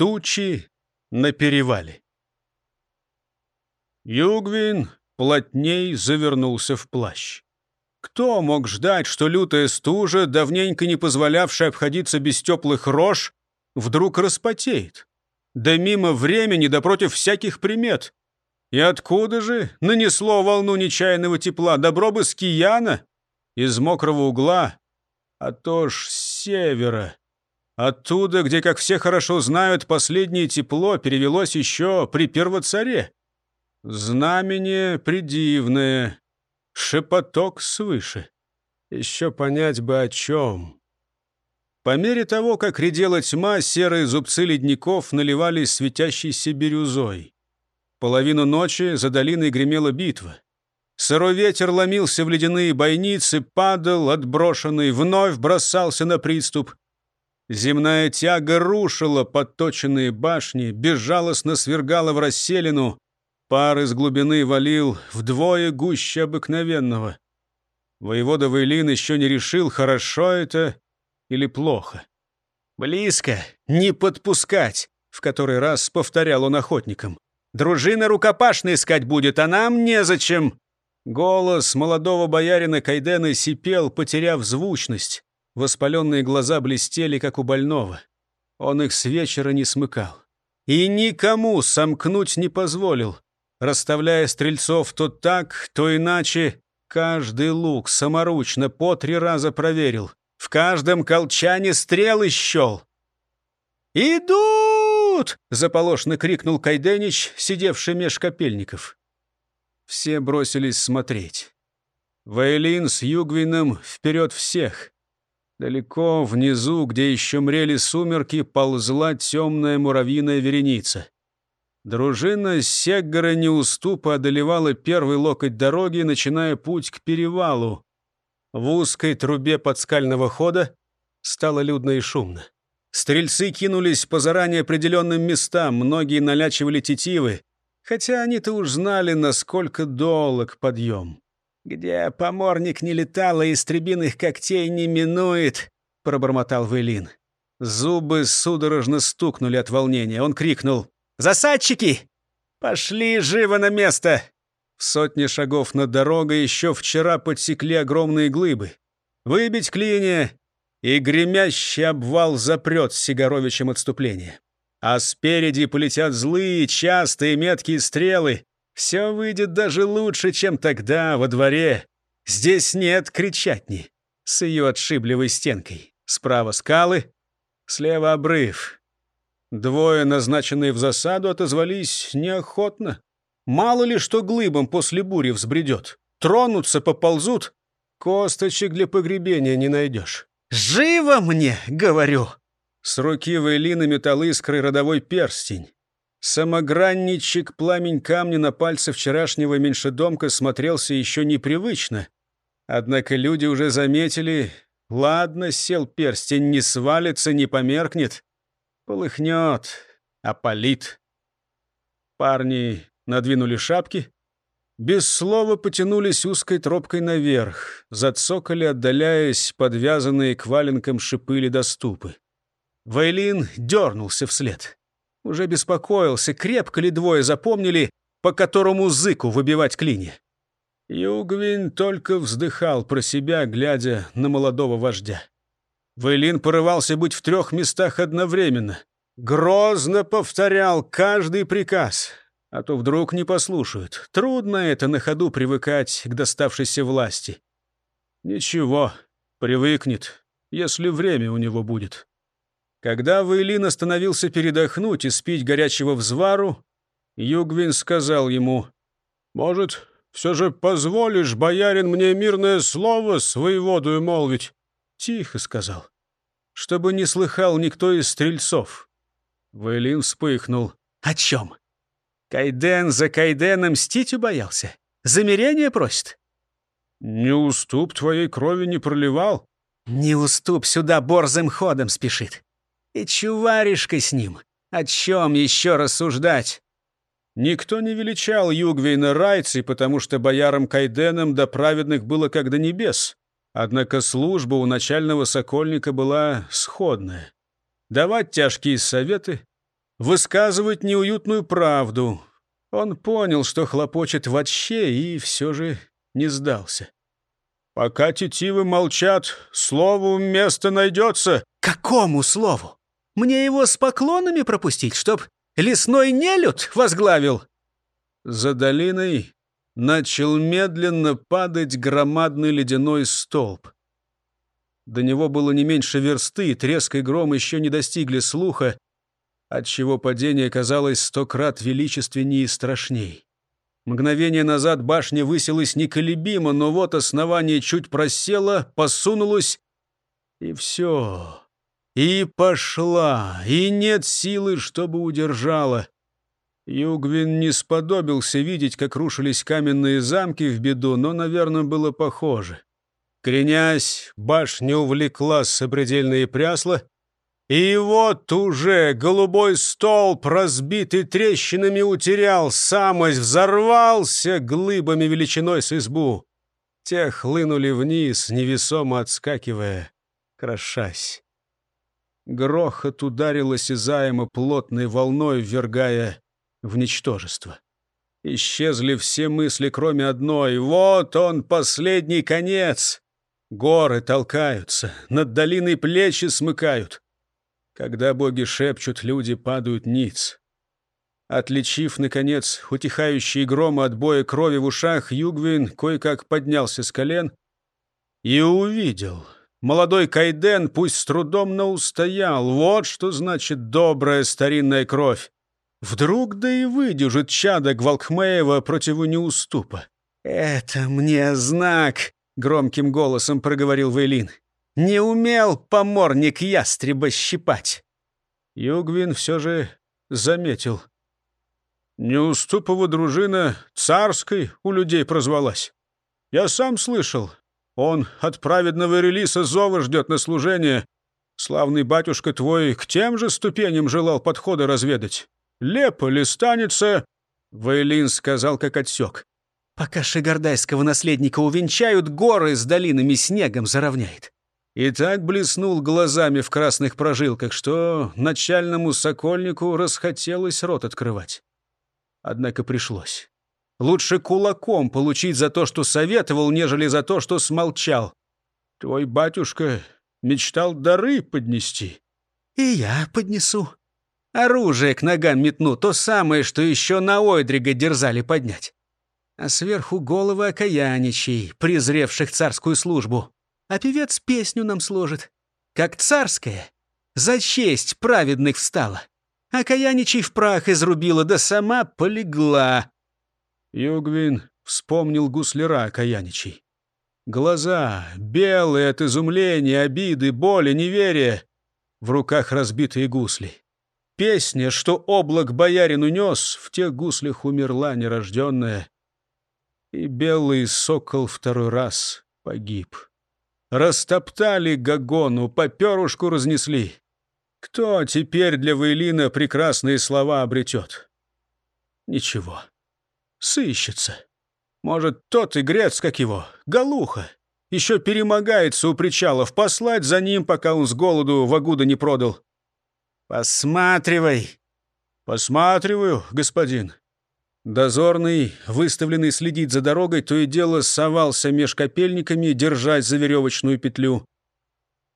Тучи на перевале. Югвин плотней завернулся в плащ. Кто мог ждать, что лютая стужа, давненько не позволявшая обходиться без теплых рож, вдруг распотеет? Да мимо времени, да против всяких примет. И откуда же нанесло волну нечаянного тепла? Добро бы с Кияна, из мокрого угла, а то ж с севера. Оттуда, где, как все хорошо знают, последнее тепло перевелось еще при первоцаре. Знамение придивное, шепоток свыше. Еще понять бы о чем. По мере того, как редела тьма, серые зубцы ледников наливались светящейся бирюзой. Половину ночи за долиной гремела битва. Сырой ветер ломился в ледяные бойницы, падал, отброшенный, вновь бросался на приступ. Земная тяга рушила подточенные башни, безжалостно свергала в расселину, Пар из глубины валил вдвое гуще обыкновенного. Воевода Вейлин еще не решил, хорошо это или плохо. «Близко, не подпускать», — в который раз повторял он охотникам. «Дружина рукопашная искать будет, а нам незачем». Голос молодого боярина Кайдена сипел, потеряв звучность. Воспаленные глаза блестели, как у больного. Он их с вечера не смыкал. И никому сомкнуть не позволил расставляя стрельцов то так, то иначе. Каждый лук саморучно по три раза проверил. В каждом колчане стрелы щел. «Идут!» — заполошно крикнул Кайденич, сидевший меж копельников. Все бросились смотреть. Вейлин с Югвином вперед всех. Далеко внизу, где еще мрели сумерки, ползла темная муравьиная вереница. Дружина Сеггара неуступа одолевала первый локоть дороги, начиная путь к перевалу. В узкой трубе подскального хода стало людно и шумно. Стрельцы кинулись по заранее определенным местам, многие налячивали тетивы, хотя они-то уж знали, насколько долг подъем. «Где поморник не летал, и истребиных когтей не минует», — пробормотал Вейлин. Зубы судорожно стукнули от волнения. Он крикнул Засадчики! Пошли живо на место!» В сотне шагов над дорогой еще вчера подсекли огромные глыбы. Выбить клинья, и гремящий обвал запрет с Сигаровичем отступление. А спереди полетят злые, частые, меткие стрелы. Все выйдет даже лучше, чем тогда, во дворе. Здесь нет кричатни с ее отшибливой стенкой. Справа скалы, слева обрыв. Двое, назначенные в засаду, отозвались неохотно. Мало ли что глыбом после бури взбредет. Тронутся, поползут. Косточек для погребения не найдешь. «Живо мне!» — говорю. С руки Вейлина металл искры родовой перстень. Самогранничек пламень камня на пальце вчерашнего меньшедомка смотрелся еще непривычно. Однако люди уже заметили, ладно, сел перстень, не свалится, не померкнет. Полыхнет, опалит. Парни надвинули шапки, без слова потянулись узкой тропкой наверх, зацокали, отдаляясь, подвязанные к валенкам шипы ледоступы. Вейлин дернулся вслед. Уже беспокоился, крепко ли двое запомнили, по которому зыку выбивать клини. Югвин только вздыхал про себя, глядя на молодого вождя. Вейлин порывался быть в трех местах одновременно. Грозно повторял каждый приказ, а то вдруг не послушают. Трудно это на ходу привыкать к доставшейся власти. Ничего, привыкнет, если время у него будет. Когда Вейлин остановился передохнуть и спить горячего взвару, Югвин сказал ему, «Может, все же позволишь, боярин, мне мирное слово с воеводою молвить?» «Тихо», — сказал, «чтобы не слыхал никто из стрельцов». Вейлин вспыхнул. «О чем?» «Кайден за Кайденом мстить убоялся? Замерение просит?» «Не уступ твоей крови не проливал?» «Не уступ сюда борзым ходом спешит. И чуваришка с ним. О чем еще рассуждать?» Никто не величал Югвейна райцей, потому что боярам Кайденом до праведных было как до небес. Однако служба у начального сокольника была сходная. Давать тяжкие советы, высказывать неуютную правду. Он понял, что хлопочет в отще, и все же не сдался. «Пока тетивы молчат, слову место найдется». «Какому слову? Мне его с поклонами пропустить, чтоб лесной нелюд возглавил?» За долиной начал медленно падать громадный ледяной столб. До него было не меньше версты, треск и гром еще не достигли слуха, отчего падение казалось сто крат величественнее и страшней. Мгновение назад башня высилась неколебимо, но вот основание чуть просело, посунулось, и все. И пошла, и нет силы, чтобы удержала. Югвин не сподобился видеть, как рушились каменные замки в беду, но, наверное, было похоже. Кренясь, башня увлекла сопредельные прясла, и вот уже голубой столб, разбитый трещинами, утерял самость, взорвался глыбами величиной с избу. Те хлынули вниз, невесомо отскакивая, крошась. Грохот ударил осязаемо плотной волной, ввергая в ничтожество. Исчезли все мысли, кроме одной. Вот он, последний конец. Горы толкаются, над долиной плечи смыкают. Когда боги шепчут, люди падают ниц. Отличив, наконец, утихающие громы от боя крови в ушах, Югвин кое-как поднялся с колен и увидел. Молодой Кайден, пусть с трудом, но устоял. Вот что значит добрая старинная кровь. Вдруг да и выдержит чадо Гвалкмеева противу неуступа. «Это мне знак», — громким голосом проговорил Вейлин. Не умел поморник ястреба щипать. Югвин все же заметил. Неуступова дружина царской у людей прозвалась. Я сам слышал. Он от праведного релиса зова ждет на служение. Славный батюшка твой к тем же ступеням желал подхода разведать. Лепо ли станется? Вейлин сказал, как отсек. Пока шигардайского наследника увенчают, горы с долинами снегом заровняет. И так блеснул глазами в красных прожилках, что начальному сокольнику расхотелось рот открывать. Однако пришлось. Лучше кулаком получить за то, что советовал, нежели за то, что смолчал. Твой батюшка мечтал дары поднести. И я поднесу. Оружие к ногам метну, то самое, что еще на Ойдрига дерзали поднять. А сверху головы окаяничей, презревших царскую службу а певец песню нам сложит. Как царская, за честь праведных встала. А Каяничей в прах изрубила, да сама полегла. Югвин вспомнил гусляра Каяничей. Глаза, белые от изумления, обиды, боли, неверия. В руках разбитые гусли. Песня, что облак боярин унес, в тех гуслях умерла нерожденная. И белый сокол второй раз погиб. Растоптали Гагону, по перушку разнесли. Кто теперь для Вейлина прекрасные слова обретет? Ничего. Сыщется. Может, тот игрец, как его, Галуха, еще перемогается у причалов, послать за ним, пока он с голоду вагуда не продал. «Посматривай!» «Посматриваю, господин». Дозорный, выставленный следить за дорогой, то и дело совался меж копельниками, держась за веревочную петлю.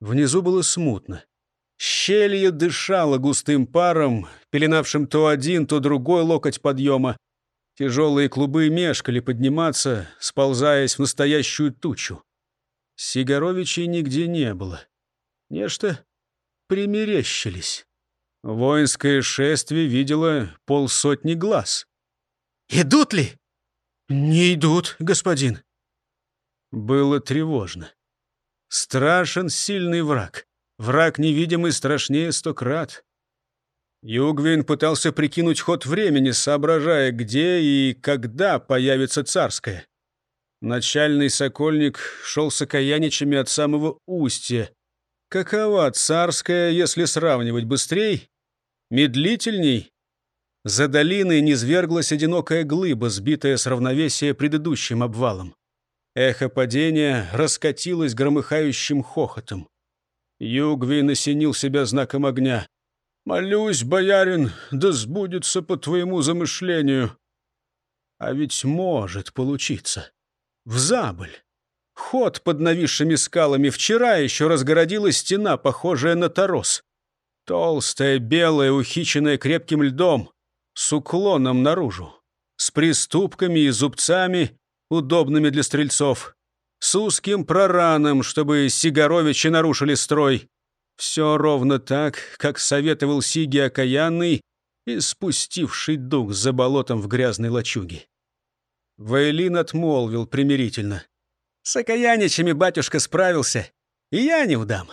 Внизу было смутно. Щелье дышало густым паром, пеленавшим то один, то другой локоть подъема. Тяжелые клубы мешкали подниматься, сползаясь в настоящую тучу. Сигаровичей нигде не было. Нечто примерещились. Воинское шествие видело полсотни глаз. «Идут ли?» «Не идут, господин». Было тревожно. Страшен сильный враг. Враг невидимый страшнее сто крат. Югвин пытался прикинуть ход времени, соображая, где и когда появится царское. Начальный сокольник шел с окаяничами от самого устья. Какова царская, если сравнивать быстрей? Медлительней? За долиной низверглась одинокая глыба, сбитая с равновесия предыдущим обвалом. Эхо падения раскатилось громыхающим хохотом. Югви насенил себя знаком огня. «Молюсь, боярин, да сбудется по твоему замышлению». А ведь может получиться. В забыль. Ход под нависшими скалами вчера еще разгородила стена, похожая на торос. Толстая, белая, ухиченная крепким льдом, с уклоном наружу, с приступками и зубцами, удобными для стрельцов, с узким прораном, чтобы Сигаровичи нарушили строй. Все ровно так, как советовал Сиги окаянный и спустивший дух за болотом в грязной лачуге. Вайлин отмолвил примирительно. «С окаяничами батюшка справился, и я не удам.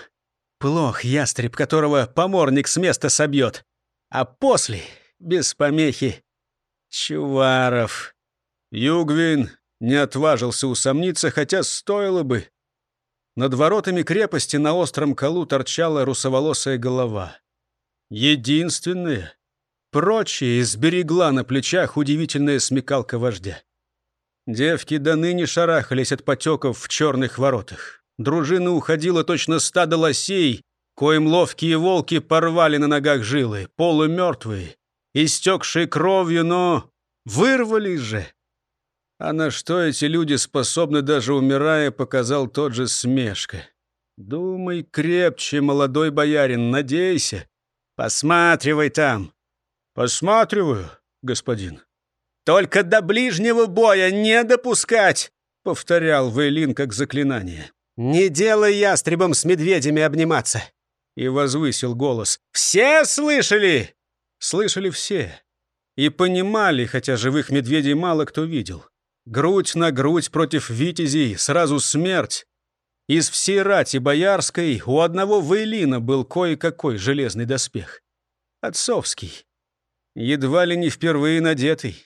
Плох ястреб, которого поморник с места собьет, а после, без помехи, Чуваров». Югвин не отважился усомниться, хотя стоило бы. Над воротами крепости на остром колу торчала русоволосая голова. Единственная. Прочие сберегла на плечах удивительная смекалка вождя. Девки до ныне шарахались от потеков в черных воротах. Дружина уходила точно стадо лосей, коим ловкие волки порвали на ногах жилы, полумертвые, истекшие кровью, но вырвались же. А на что эти люди способны, даже умирая, показал тот же смешка. Думай крепче, молодой боярин, надейся. Посматривай там. Посматриваю, господин. Только до ближнего боя не допускать, повторял Вейлин как заклинание. Не делай ястребом с медведями обниматься. И возвысил голос. Все слышали? Слышали все. И понимали, хотя живых медведей мало кто видел. Грудь на грудь против витязей, сразу смерть. Из всей рати боярской у одного Вейлина был кое-какой железный доспех. Отцовский. Едва ли не впервые надетый.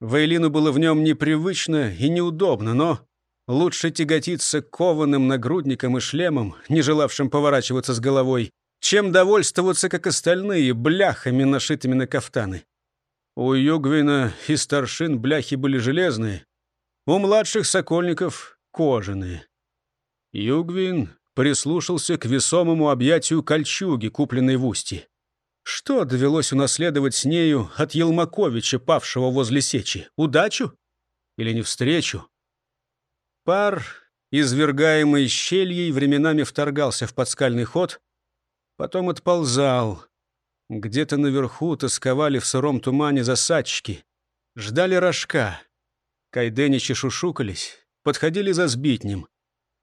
Вейлину было в нем непривычно и неудобно, но лучше тяготиться кованым нагрудником и шлемом, не желавшим поворачиваться с головой, чем довольствоваться, как остальные, бляхами, нашитыми на кафтаны. У Югвина и старшин бляхи были железные, у младших сокольников — кожаные. Югвин прислушался к весомому объятию кольчуги, купленной в устье. Что довелось унаследовать с нею от Елмаковича, павшего возле сечи? Удачу? Или не встречу? Пар, извергаемый щельей, временами вторгался в подскальный ход, потом отползал, где-то наверху тосковали в сыром тумане засадчики. Ждали рожка. Кайденичи шушукались, подходили за сбитнем.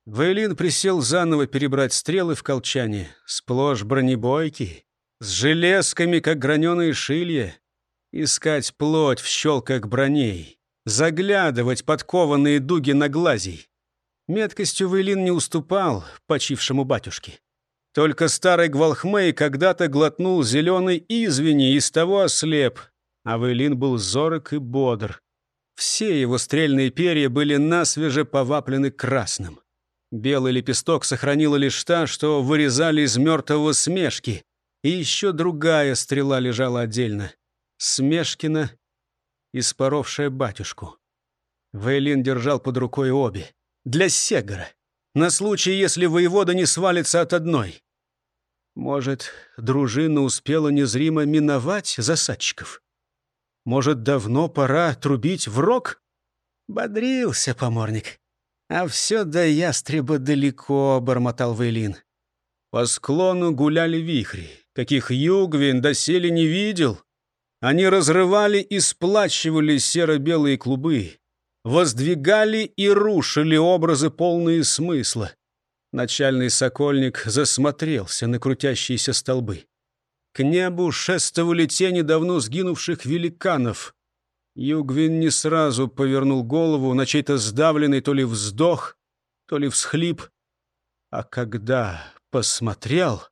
Вейлин присел заново перебрать стрелы в колчане, сплошь бронебойки, с железками, как граненые шилья. Искать плоть в щелках броней, заглядывать подкованные дуги на глазей. Меткостью Вейлин не уступал почившему батюшке. Только старый Гвалхмей когда-то глотнул зеленый извини и с того ослеп, а Вейлин был зорок и бодр. Все его стрельные перья были насвеже поваплены красным. Белый лепесток сохранила лишь та, что вырезали из мертвого смешки, и еще другая стрела лежала отдельно. Смешкина, испоровшая батюшку. Вейлин держал под рукой обе. Для Сегора на случай, если воевода не свалится от одной. Может, дружина успела незримо миновать засадчиков? Может, давно пора трубить в рог? Бодрился поморник. А все до ястреба далеко, бормотал Вейлин. По склону гуляли вихри, каких Югвин доселе не видел. Они разрывали и сплачивали серо-белые клубы воздвигали и рушили образы, полные смысла. Начальный сокольник засмотрелся на крутящиеся столбы. К небу шествовали тени давно сгинувших великанов. Югвин не сразу повернул голову на чей-то сдавленный то ли вздох, то ли всхлип. А когда посмотрел,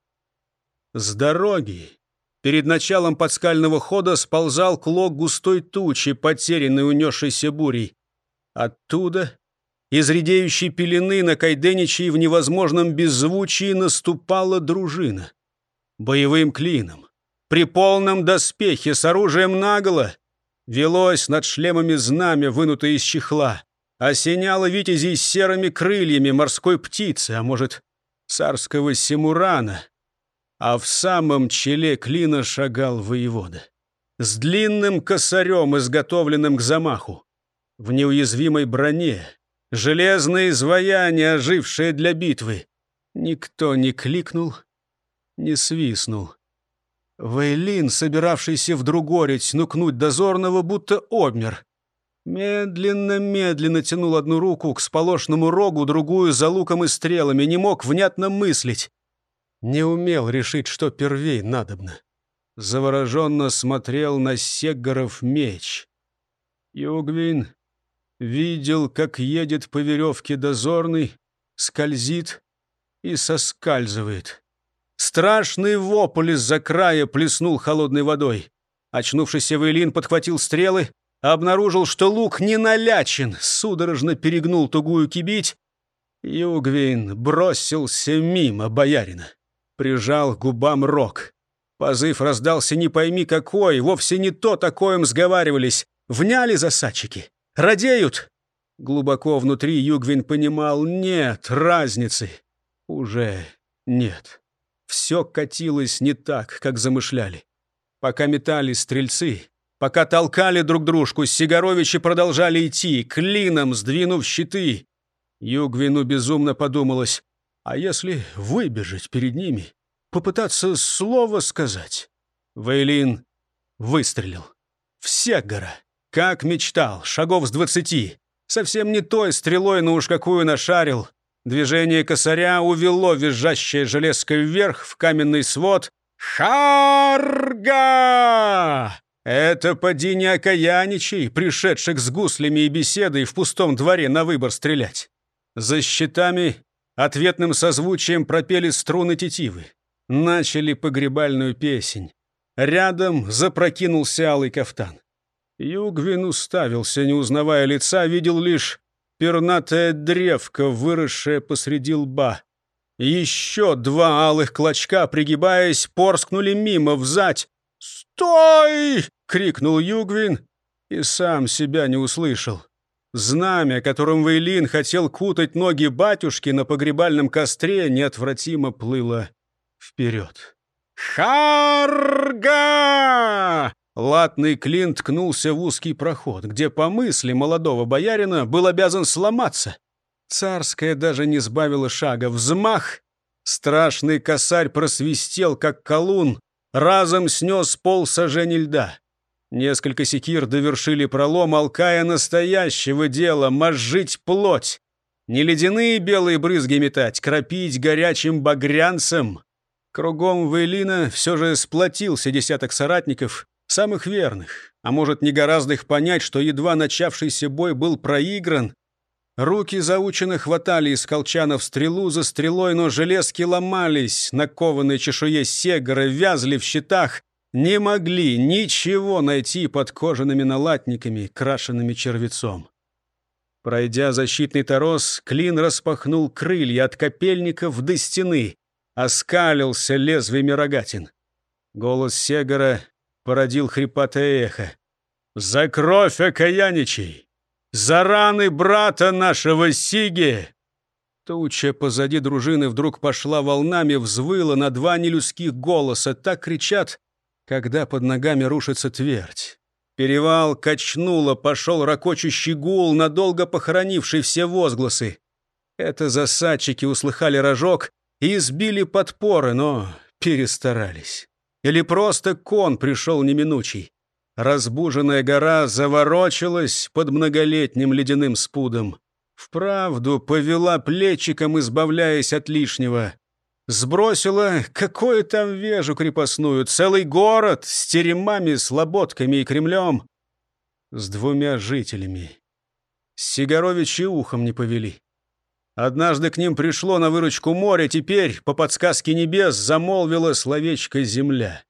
с дороги перед началом подскального хода сползал клок густой тучи, потерянной унесшейся бурей. Оттуда, из редеющей пелены на Кайденичей в невозможном беззвучии наступала дружина. Боевым клином, при полном доспехе, с оружием наголо, велось над шлемами знамя, вынутое из чехла, осеняло витязей серыми крыльями морской птицы, а может, царского симурана. а в самом челе клина шагал воевода. С длинным косарем, изготовленным к замаху. В неуязвимой броне, железные изваяния, ожившие для битвы. Никто не кликнул, не свистнул. Вейлин, собиравшийся вдруг орить, нукнуть дозорного, будто обмер. Медленно-медленно тянул одну руку к сполошному рогу, другую за луком и стрелами, не мог внятно мыслить. Не умел решить, что первей надобно. Завороженно смотрел на Сегоров меч. Югвин видел, как едет по веревке дозорный, скользит и соскальзывает. Страшный вопль из-за края плеснул холодной водой. Очнувшийся Вейлин подхватил стрелы, обнаружил, что лук не налячен, судорожно перегнул тугую кибить. Югвин бросился мимо боярина. Прижал к губам рог. Позыв раздался не пойми какой, вовсе не то, о коем сговаривались. Вняли засадчики. Радеют. Глубоко внутри Югвин понимал, нет разницы. Уже нет. Все катилось не так, как замышляли. Пока метались стрельцы, Пока толкали друг дружку, Сигаровичи продолжали идти, клином сдвинув щиты. Югвину безумно подумалось, а если выбежать перед ними, попытаться слово сказать? Вейлин выстрелил. Вся гора, как мечтал, шагов с двадцати. Совсем не той стрелой, но уж какую нашарил. Движение косаря увело визжащее железко вверх в каменный свод. «Харга!» Это поди не окаяничей, пришедших с гуслями и беседой в пустом дворе на выбор стрелять. За щитами ответным созвучием пропели струны тетивы. Начали погребальную песень. Рядом запрокинулся алый кафтан. Югвин уставился, не узнавая лица, видел лишь пернатая древка, выросшая посреди лба. Еще два алых клочка, пригибаясь, порскнули мимо, взать. «Стой!» — крикнул Югвин и сам себя не услышал. Знамя, которым Вейлин хотел кутать ноги батюшки на погребальном костре, неотвратимо плыло вперед. «Харга!» Латный клин ткнулся в узкий проход, где, по мысли молодого боярина, был обязан сломаться. Царская даже не сбавила шага. Взмах! Страшный косарь просвистел, как колун, разом снес пол сожжений льда. Несколько секир довершили пролом, алкая настоящего дела, мозжить плоть. Не ледяные белые брызги метать, кропить горячим багрянцем. Кругом Вейлина все же сплотился десяток соратников, самых верных, а может, не гораздо их понять, что едва начавшийся бой был проигран. Руки заученно хватали из колчанов стрелу за стрелой, но железки ломались, на кованой чешуе сегора вязли в щитах, не могли ничего найти под кожаными налатниками, крашенными червецом. Пройдя защитный торос, клин распахнул крылья от копельников до стены, оскалился лезвиями рогатин. Голос Сегора породил хрипатое эхо. «За кровь окаяничей! За раны брата нашего Сиги!» Туча позади дружины вдруг пошла волнами, взвыла на два нелюдских голоса. Так кричат, когда под ногами рушится твердь. Перевал качнуло, пошел ракочущий гул, надолго похоронивший все возгласы. Это засадчики услыхали рожок и избили подпоры, но перестарались. Или просто кон пришел неминучий. Разбуженная гора заворочилась под многолетним ледяным спудом. Вправду повела плечиком, избавляясь от лишнего. Сбросила какое там вежу крепостную, целый город с теремами, слободками и Кремлем. С двумя жителями. Сигаровичи ухом не повели. Однажды к ним пришло на выручку море, теперь, по подсказке небес, замолвила словечко «земля».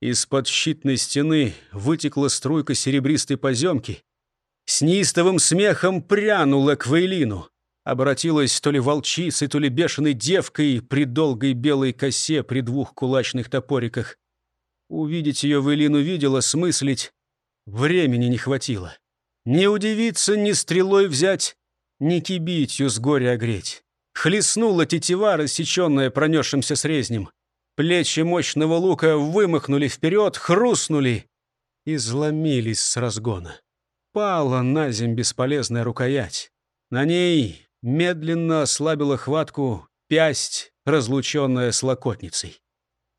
Из-под щитной стены вытекла струйка серебристой поземки. С неистовым смехом прянула к Вейлину обратилась то ли волчицей, то ли бешеной девкой при долгой белой косе при двух кулачных топориках. Увидеть ее в Элину видела, смыслить времени не хватило. Не удивиться, ни стрелой взять, ни кибитью с горя огреть. Хлестнула тетива, рассеченная пронесшимся срезнем. Плечи мощного лука вымахнули вперед, хрустнули и зломились с разгона. Пала на земь бесполезная рукоять. На ней медленно ослабила хватку пясть, разлученная с локотницей.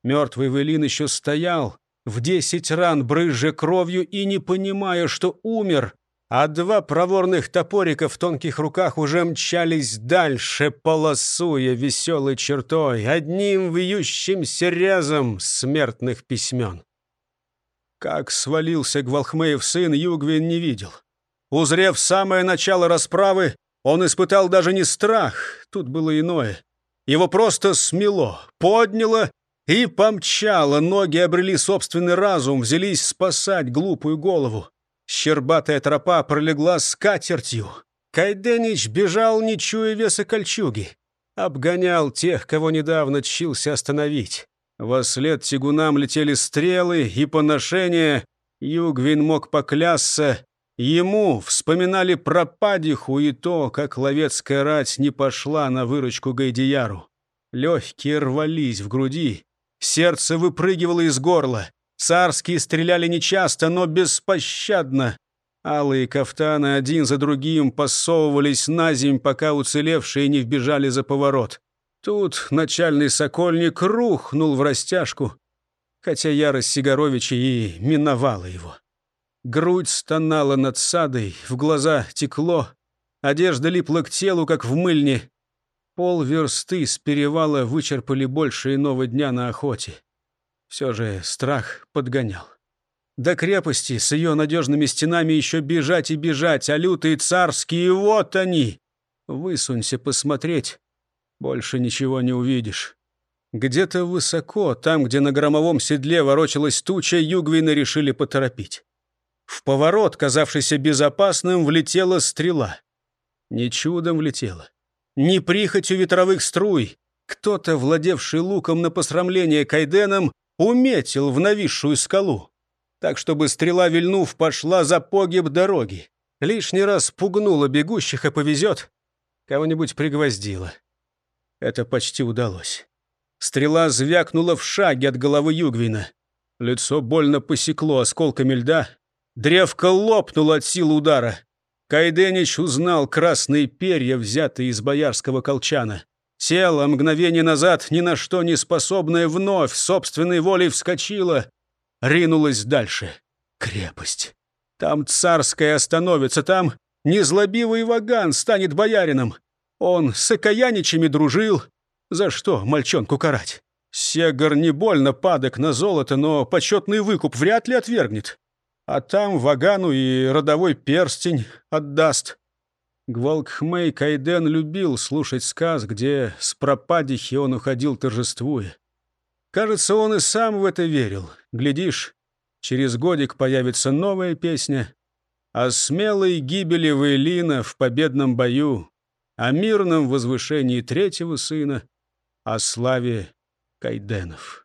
Мертвый Велин еще стоял, в десять ран брызжа кровью и не понимая, что умер, а два проворных топорика в тонких руках уже мчались дальше, полосуя веселой чертой, одним вьющимся рязом смертных письмен. Как свалился Гвалхмеев сын, Югвин не видел. Узрев самое начало расправы, он испытал даже не страх, тут было иное. Его просто смело, подняло и помчало, ноги обрели собственный разум, взялись спасать глупую голову. Щербатая тропа пролегла с катертью. Кайденич бежал, не чуя веса кольчуги. Обгонял тех, кого недавно чился остановить. Во след тягунам летели стрелы и поношения. Югвин мог поклясться. Ему вспоминали про падиху и то, как ловецкая рать не пошла на выручку Гайдияру. Легкие рвались в груди, сердце выпрыгивало из горла. Царские стреляли нечасто, но беспощадно. Алые кафтаны один за другим посовывались на земь, пока уцелевшие не вбежали за поворот. Тут начальный сокольник рухнул в растяжку, хотя ярость Сигаровича и миновала его. Грудь стонала над садой, в глаза текло, одежда липла к телу, как в мыльне. Пол версты с перевала вычерпали больше иного дня на охоте. Все же страх подгонял. До крепости с ее надежными стенами еще бежать и бежать, а лютые царские, вот они! Высунься посмотреть, больше ничего не увидишь. Где-то высоко, там, где на громовом седле ворочалась туча, югвины решили поторопить. В поворот, казавшийся безопасным, влетела стрела. Не чудом влетела. Не прихотью ветровых струй. Кто-то, владевший луком на посрамление Кайденом, уметил в нависшую скалу. Так, чтобы стрела, вильнув, пошла за погиб дороги. Лишний раз пугнула бегущих, и повезет. Кого-нибудь пригвоздила. Это почти удалось. Стрела звякнула в шаге от головы Югвина. Лицо больно посекло осколками льда. Древко лопнуло от силы удара. Кайденич узнал красные перья, взятые из боярского колчана. Тело, мгновение назад, ни на что не способное, вновь собственной волей вскочило, ринулось дальше. Крепость. Там царская остановится, там незлобивый ваган станет боярином. Он с окаяничами дружил. За что мальчонку карать? Сегар не больно падок на золото, но почетный выкуп вряд ли отвергнет. А там вагану и родовой перстень отдаст. Гвалкхмей Кайден любил слушать сказ, где с пропадихи он уходил торжествуя. Кажется, он и сам в это верил. Глядишь, через годик появится новая песня о смелой гибели Вейлина в победном бою, о мирном возвышении третьего сына, о славе Кайденов.